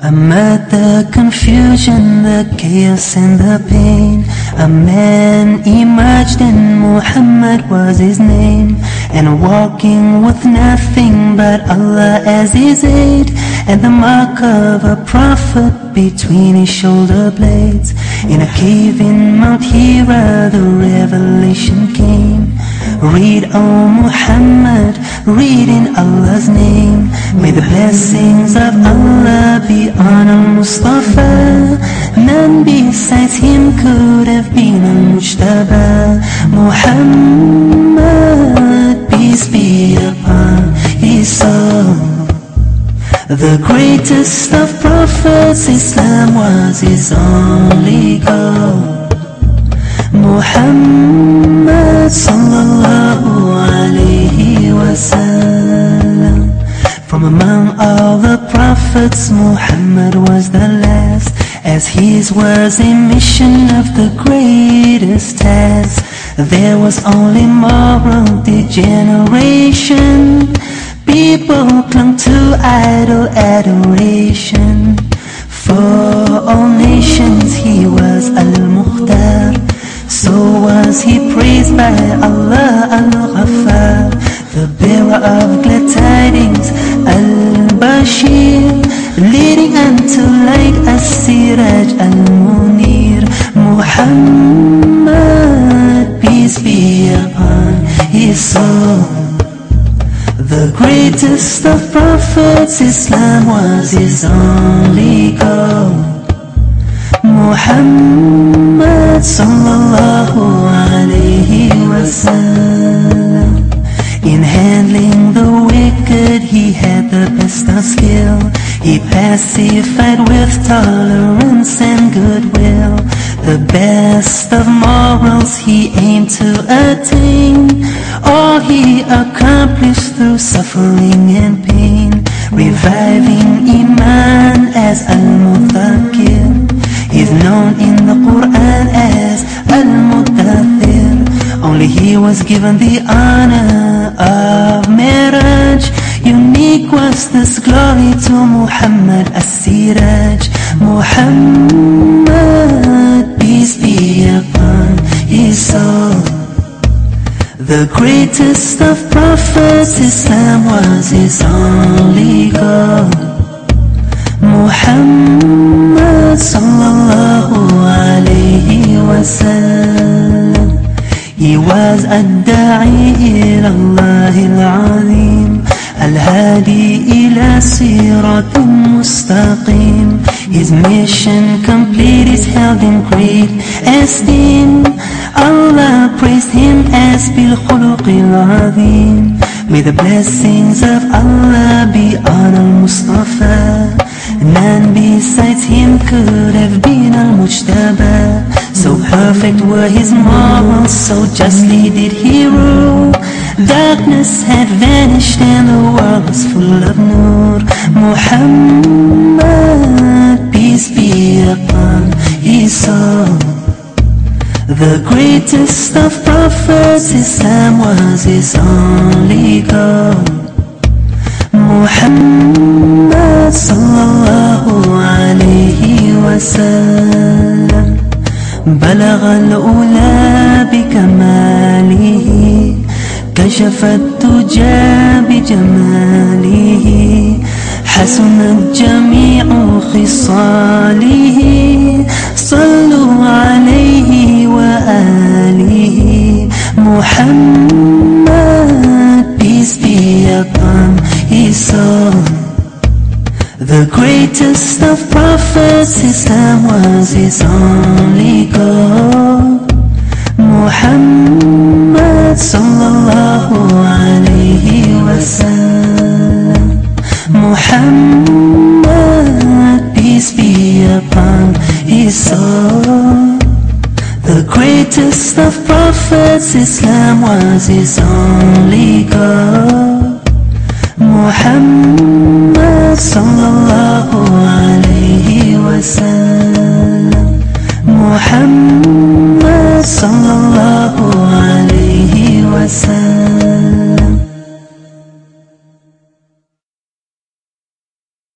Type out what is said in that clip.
Amid the confusion, the chaos and the pain. A man emerged and Muhammad was his name. And walking with nothing but Allah as his aid. And the mark of a prophet between his shoulder blades. In a cave in Mount Hira the revelation came. Read, O Muhammad, read in Allah's name. May the blessings of Allah be on Al-Mustafa None besides him could have been Al-Mujtaba Muhammad, peace be upon his soul. The greatest of prophets, Islam was his only goal. Muhammad sallallahu alayhi From among all the prophets Muhammad was the last As his was a mission of the greatest task There was only moral degeneration. People clung to idol adoration. For all nations he was Al-Mukhtar so was he praised by Allah Al-Ghaffar The bearer of The greatest of prophets Islam was his only goal. Muhammad sallallahu alayhi wasallam In handling the wicked he had the best of skill. He pacified with tolerance and goodwill The best of morals he aimed to attain. All he accomplished through suffering and pain. Reviving Iman as Al-Muthakkir He's known in the Quran as Al-Muddathir Only he was given the honor of Mi'raj Unique was this glory to Muhammad as-Siraj. Muhammad, peace be upon his soul. The greatest of prophets, Islam was his only goal. Muhammad sallallahu alayhi wasallam, he was a da'i ila Allah al الهادي إلى صراط مستقيم His mission complete is held in great esteem Allah praised him as بالخلق العظيم May the blessings of Allah be on Al-Mustafa None besides him could have been Al-Mujtaba So perfect were his morals, so justly did he rule Darkness had vanished and وصف الله بنور محمد peace be upon Isa The greatest of prophets Islam was his only God محمد صلى الله عليه وسلم بلغ الأولى بكماله كشف الدجى بجماله حسنت جميع خصاله صلوا عليه وآله محمد peace be upon his soul The greatest of prophets Islam was his only goal Muhammad sallallahu alayhi wasallam Muhammad peace be upon his soul The greatest of prophets Islam was his only goal